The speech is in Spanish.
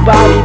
somebody